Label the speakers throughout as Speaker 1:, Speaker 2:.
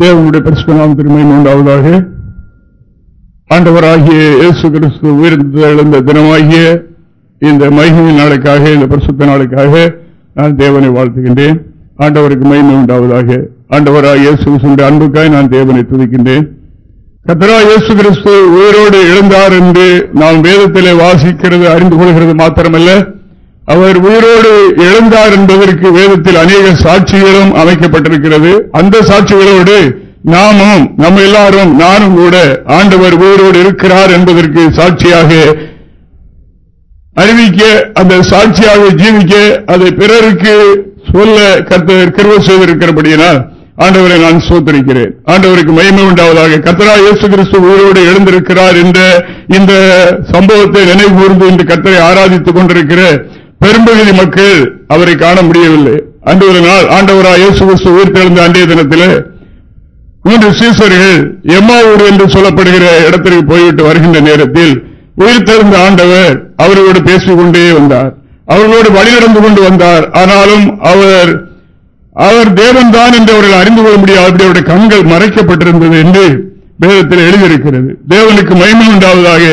Speaker 1: தேவனுடைய பரிசுநாம திருமை மூன்றாவதாக ஆண்டவராகிய இயேசு கிறிஸ்து உயிர்ந்து எழுந்த தினமாகிய இந்த மகிமை நாளுக்காக இந்த பரிசுத்த நாளுக்காக நான் தேவனை வாழ்த்துகின்றேன். ஆண்டவருக்கு மகிமை உண்டாவதாக. ஆண்டவராக இயேசு அன்புக்காய் நான் தேவனை துதிக்கின்றேன். கத்தரா இயேசு கிறிஸ்து உயிரோடு எழுந்தார் என்று நாம் வேதத்திலே வாசிக்கிறது அறிந்து கொள்கிறது மாத்திரமல்ல. அவர் உயிரோடு எழுந்தார் என்பதற்கு வேதத்தில் அநேக சாட்சிகளும் அமைக்கப்பட்டிருக்கிறது. அந்த சாட்சிகளோடு நாமும் நம்ம எல்லாரும் நானும் கூட ஆண்டவர் உயிரோடு இருக்கிறார் என்பதற்கு சாட்சியாக அறிவிக்க அந்த சாட்சியாக ஜீவிக்க அதை பிறருக்கு சொல்ல கர்த்தர் கருவ செய்திருக்கிறபடியினால் ஆண்டவரை நான் சோத்தரிக்கிறேன் ஆண்டவருக்கு மயமே உண்டாவதாக. கத்தரா இயேசு கிறிஸ்து உயிரோடு எழுந்திருக்கிறார் என்ற இந்த சம்பவத்தை நினைவு கூர்ந்து இந்த கத்தரை ஆராதித்துக் கொண்டிருக்கிற பெரும்பகுதி மக்கள் அவரை காண முடியவில்லை. அன்று ஒரு நாள் ஆண்டவராய் இயேசு உயிர் தெழுந்த அன்றைய தினத்தில் மூன்று சீசர்கள் எம்மாவூர் என்று சொல்லப்படுகிற இடத்திற்கு போய்விட்டு வருகின்ற நேரத்தில் உயிர் தெரிந்த ஆண்டவர் அவர்களோடு பேசிக் கொண்டே வந்தார். அவர்களோடு வழிநடந்து கொண்டு வந்தார். ஆனாலும் அவர் அவர் தேவன் தான் என்று அவர்கள் அறிந்து கொள்ள முடியாது. அவருடைய கண்கள் மறைக்கப்பட்டிருந்தது என்று வேதத்தில் எழுதியிருக்கிறது. தேவனுக்கு மகிமை உண்டாவதாக.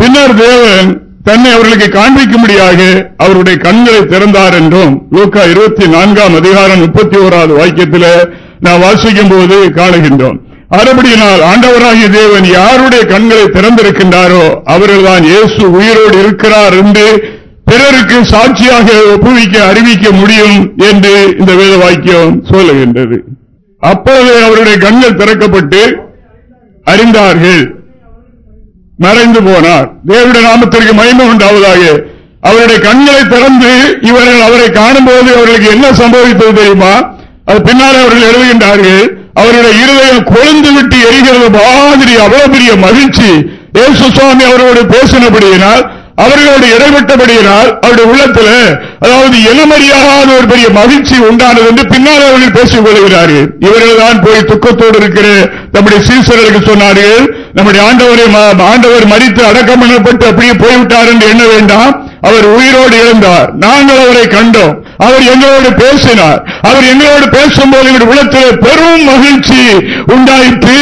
Speaker 1: பின்னர் தேவன் தன்னை அவர்களுக்கு காண்பிக்கும்படியாக அவருடைய கண்களை திறந்தார் என்றும் லூக்கா இருபத்தி நான்காம் அதிகாரம் முப்பத்தி ஓராவது வாக்கியத்தில் நான் வாசிக்கும் போது காணுகின்றோம். அறுபடியினால் ஆண்டவராகிய தேவன் யாருடைய கண்களை திறந்திருக்கின்றாரோ அவர்கள்தான் இயேசு உயிரோடு இருக்கிறார் என்று பிறருக்கு சாட்சியாக ஒப்புவிக்க அறிவிக்க முடியும் என்று இந்த வேத வாக்கியம் சொல்லுகின்றது. அப்போது அவருடைய கண்கள் திறக்கப்பட்டு அறிந்தார்கள். மறைந்து போனார். தேவடைய நாமத்திற்கு மயிமை உண்டாவதாக. அவருடைய கண்களை திறந்து இவர்கள் அவரை காணும்போது அவர்களுக்கு என்ன சம்பவித்தது தெரியுமா? அது பின்னால் அவர்கள் எழுதுகின்றார்கள் அவருடைய இருதயம் கொழுந்து விட்டு எரிகிறது மாதிரி அவ்வளவு பெரிய மகிழ்ச்சி. ஏசு சுவாமி அவரோடு பேசினபடியினால் அவர்களோடு இடைப்பட்டபடியினால் அவருடைய உள்ளத்தில் அதாவது இனமறியாத ஒரு பெரிய மகிழ்ச்சி உண்டானது என்று பின்னால் அவர்கள் பேசிக் கொள்கிறார்கள். இவர்கள் தான் போய் துக்கத்தோடு இருக்கிற நம்முடைய சீசர்களுக்கு சொன்னார்கள் நம்முடைய ஆண்டவரை ஆண்டவர் மறித்து அடக்கம் பண்ணப்பட்டு அப்படியே போய்விட்டார் என்று எண்ண வேண்டாம். அவர் உயிரோடு இருந்தார் நாங்கள் அவரை கண்டோம். அவர் எங்களோடு பேசினார். அவர் எங்களோடு பேசும்போது எங்களுடைய உள்ளத்தில் பெரும் மகிழ்ச்சி உண்டாயிற்று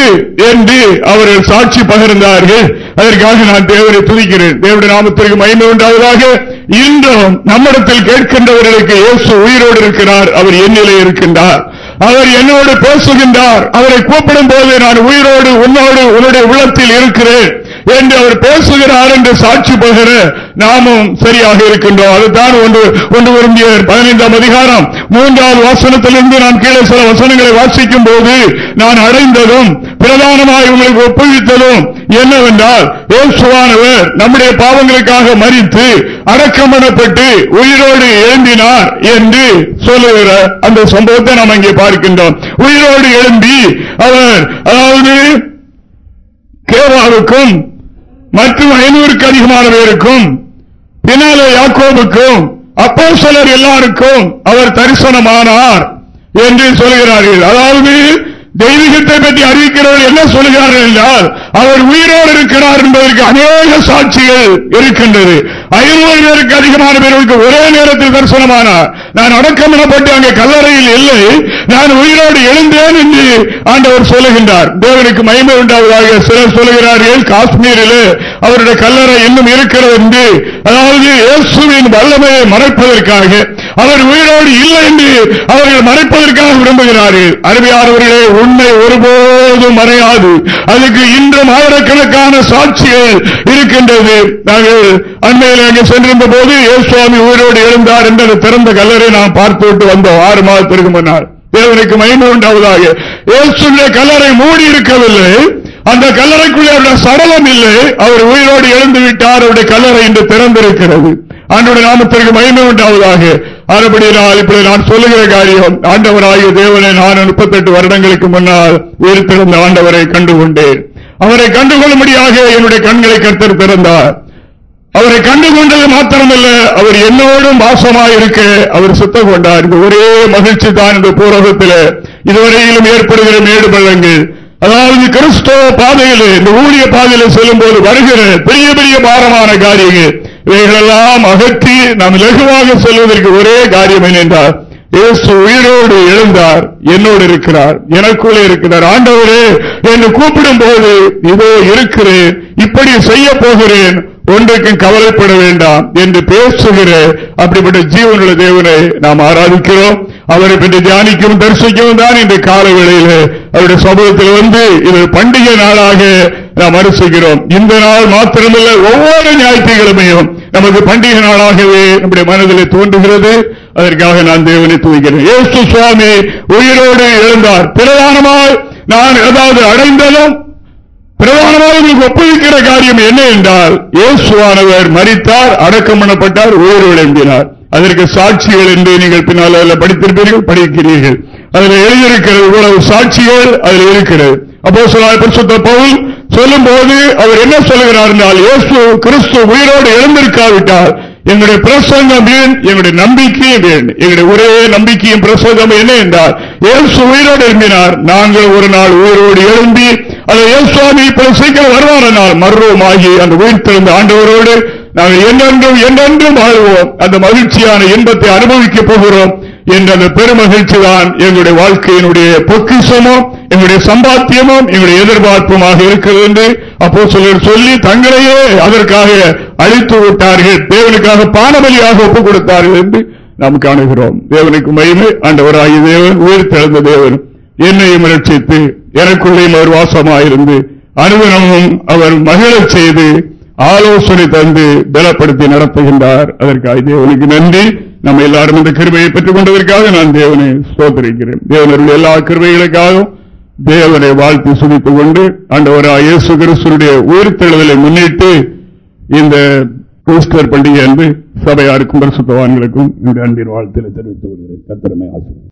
Speaker 1: என்று அவர்கள் சாட்சி பகிர்ந்தார்கள். அதற்காக நான் தேவரை துதிக்கிறேன். தேவடைய நாமத்திற்கு மயிமை உண்டாவதாக. இன்றும் நம்மிடத்தில் கேட்கின்றவர்களுக்கு இயேசு உயிரோடு இருக்கிறார். அவர் என்னிலே இருக்கின்றார். அவர் என்னோடு பேசுகின்றார். அவரை கூப்பிடும் போது நான் உயிரோடு உன்னோடு உன்னுடைய உள்ளத்தில் இருக்கிறேன். என்று அவர் பேசுகிறார் என்று சாட்சி பகிர நாமும் சரியாக இருக்கின்றோம். அதுதான் ஒன்று ஒன்று விரும்பிய பதினைந்தாம் அதிகாரம் மூன்றாவது வாசனத்திலிருந்து நான் கீழே சில வசனங்களை வாசிக்கும் போது நான் அடைந்ததும் பிரதானமாக உங்களுக்கு ஒப்புவித்ததும் என்னவென்றால் ஏசுவானவர் நம்முடைய பாவங்களுக்காக மறித்து அடக்கம் உயிரோடு எழும்பினார் என்று சொல்லுகிற அந்த சம்பவத்தை நாம் அங்கே பார்க்கின்றோம். உயிரோடு எழும்பி அவர் அதாவது கேவாவுக்கும் மற்றும் ஐநூறுக்கு அதிகமான பேருக்கும் பின்னாலே யாக்கோபுக்கும் அப்போ சிலர் எல்லாருக்கும் அவர் தரிசனமானார் என்று சொல்கிறார்கள். அதாவது தெய்வீகத்தை பற்றி அறிவிக்கிறவர்கள் என்ன சொல்கிறார்கள் என்றால் அவர் உயிரோடு இருக்கிறார் என்பதற்கு அநேக சாட்சிகள் இருக்கின்றது. ஐநூறு பேருக்கு அதிகமான பேர்களுக்கு ஒரே நேரத்தில் தரிசனமானார் நான் அடக்கம் எனப்பட்டு அங்கே கல்லறையில் இல்லை நான் உயிரோடு எழுந்தேன் என்று ஆண்டவர் சொல்லுகின்றார். தேவனுக்கு மயமை உண்டாவதாக சிலர் சொல்லுகிறார்கள் காஷ்மீரில் அவருடைய கல்லறை இன்னும் இருக்கிறது என்று. அதாவது இயேசுவின் வல்லமையை மறைப்பதற்காக. அவர் உயிரோடு இல்லை என்று அவர்கள் மறைப்பதற்காக விரும்புகிறார்கள். அருமையானவர்களே உண்மை ஒருபோதும் மறையாது. அதுக்கு இன்றும் ஆயிரக்கணக்கான சாட்சிகள் இருக்கின்றது. நாங்கள் அண்மையில் அங்கே சென்றிருந்த போது சுவாமி உயிரோடு எழுந்தார் என்ற திறந்த கல்லறை நாம் பார்த்துவிட்டு வந்தோம். ஆறு மாதத்திற்கு முன்னால். தேவனுக்கு மயிமை இயேசுடைய கல்லறை மூடி இருக்கவில்லை. அந்த கல்லறைக்குள்ளே அவருடைய சடலம் இல்லை. அவர் உயிரோடு எழுந்து விட்டார். அவருடைய கல்லறை இன்று திறந்திருக்கிறது. ஆண்டோட நாமத்திற்கு மகிமை உண்டாவதாக. அதுபடியால் இப்படி நான் சொல்லுகிற காரியம் ஆண்டவராகிய தேவனை நான் முப்பத்தெட்டு வருடங்களுக்கு முன்னால் உயிர்த்திருந்த ஆண்டவரை கண்டுகொண்டேன். அவரை கண்டுகொள்ளும்படியாக என்னுடைய கண்களை கருத்தர் திறந்தார். அவரை கண்டுகொண்டது மாத்திரமல்ல அவர் என்னோடும் பாசமாயிருக்க அவர் சுத்தம் கொண்டார். ஒரே மகிழ்ச்சி தான் இந்த பூரகத்தில் இதுவரையிலும் ஏற்படுகிற மேடு பள்ளங்கள் அதாவது கிறிஸ்தவ பாதையில் இந்த ஊழிய பாதையில் செல்லும் போது வருகிற பெரிய பெரிய பாரமான காரியங்கள் இவைகளெல்லாம் அகற்றி நாம் லகுவாக செல்வதற்கு ஒரே காரியம் என்னென்றால் இயேசு உயிரோடு எழுந்தார் என்னோடு இருக்கிறார் எனக்குள்ளே இருக்கிறார் ஆண்டவரே என்று கூப்பிடும் போது இதோ இருக்கிறேன் இப்படி செய்ய போகிறேன் ஒன்றுக்கும் கவலைப்பட வேண்டாம் என்று பேசுகிற அப்படிப்பட்ட ஜீவனுள்ள தேவனை நாம் ஆராதிக்கிறோம். அவரை பற்றி தியானிக்கும் தரிசிக்கவும் தான் இந்த கால வேளையில் அவருடைய சமூகத்தில் வந்து இது பண்டிகை நாளாக நாம் அரிசிக்கிறோம் இந்த நாள் மாத்திரமல்ல ஒவ்வொரு ஞாயிற்றுக்கிழமையும் நமக்கு பண்டிகை நாளாகவே நம்முடைய மனதில் தோன்றுகிறது. அதற்காக நான் தேவனை தூக்கிறேன் ஏசு சுவாமி உயிரோடு எழுந்தார். பிரதானமாய் நான் ஏதாவது அடைந்ததும் பிரதானமாக உங்களுக்கு ஒப்புவிக்கிற காரியம் என்ன என்றால் இயேசுவானவர் மறித்தார் அடக்கம் பண்ணப்பட்டார் உயிரோடு அதற்கு சாட்சிகள் என்று நீங்கள் பின்னால் அதில் படித்திருப்பீர்கள் படிக்கிறீர்கள் அதில் எழுதியிருக்கிறது இவ்வளவு சாட்சிகள் அதில் இருக்கிறது. அப்போ சொல்லாத பவுல் சொல்லும் போது அவர் என்ன சொல்லுகிறார் என்றால் இயேசு கிறிஸ்து உயிரோடு எழுந்திருக்காவிட்டால் எங்களுடைய பிரசங்கம் ஏன்? எங்களுடைய நம்பிக்கையும் ஏன்? எங்களுடைய ஒரே நம்பிக்கையும் பிரசங்கம் என்ன என்றால் இயேசு உயிரோடு எழுப்பினார் நாங்கள் ஒரு நாள் உயிரோடு எழும்பி அதை இயேசுவாமி இப்ப சீக்கிரம் வருவாரனால் மர்வமாகி அந்த உயிர் திறந்த ஆண்டவரோடு நாங்கள் என்றென்றும் என்றென்றும் வாழ்வோம். அந்த மகிழ்ச்சியான இன்பத்தை அனுபவிக்கப் போகிறோம் என்ற அந்த பெருமகிழ்ச்சி தான் எங்களுடைய வாழ்க்கையினுடைய பொக்கிசமும் எங்களுடைய சம்பாத்தியமும் எங்களுடைய எதிர்பார்ப்புமாக இருக்கிறது என்று அப்போ சிலர் சொல்லி தங்களையே அதற்காக அழித்து விட்டார்கள். தேவனுக்காக பானபலியாக ஒப்புக் கொடுத்தார்கள் என்று நாம் காணுகிறோம். தேவனுக்கு மயிமை ஆண்டவராகி தேவன் உயிர் திறந்த தேவன். என்னையும் ரட்சித்து எனக்குள்ளேயும் அவர் வாசமாயிருந்து அனுகுணமும் அவர் மகிழச் செய்து ஆலோசனை தந்து பலப்படுத்தி நடத்துகின்றார். அதற்காக தேவனுக்கு நன்றி. நம்ம எல்லாரும் இந்த கிருமையை பெற்றுக் கொண்டதற்காக நான் தேவனை சோதரிக்கிறேன் தேவனருடைய எல்லா கிருமைகளுக்காகவும் தேவனை வாழ்த்து சுதித்துக் கொண்டு ஆண்டவராக இயேசு உயிர் உயிர்த்தெழுதலை முன்னிட்டு இந்த ஈஸ்டர் பண்டிகை அன்று சபையாருக்கும் பரிசுத்தவான்களுக்கும் இந்த அன்பின் வாழ்த்தில் தெரிவித்துக் கொள்கிறேன். கத்திரமை ஆசிரியர்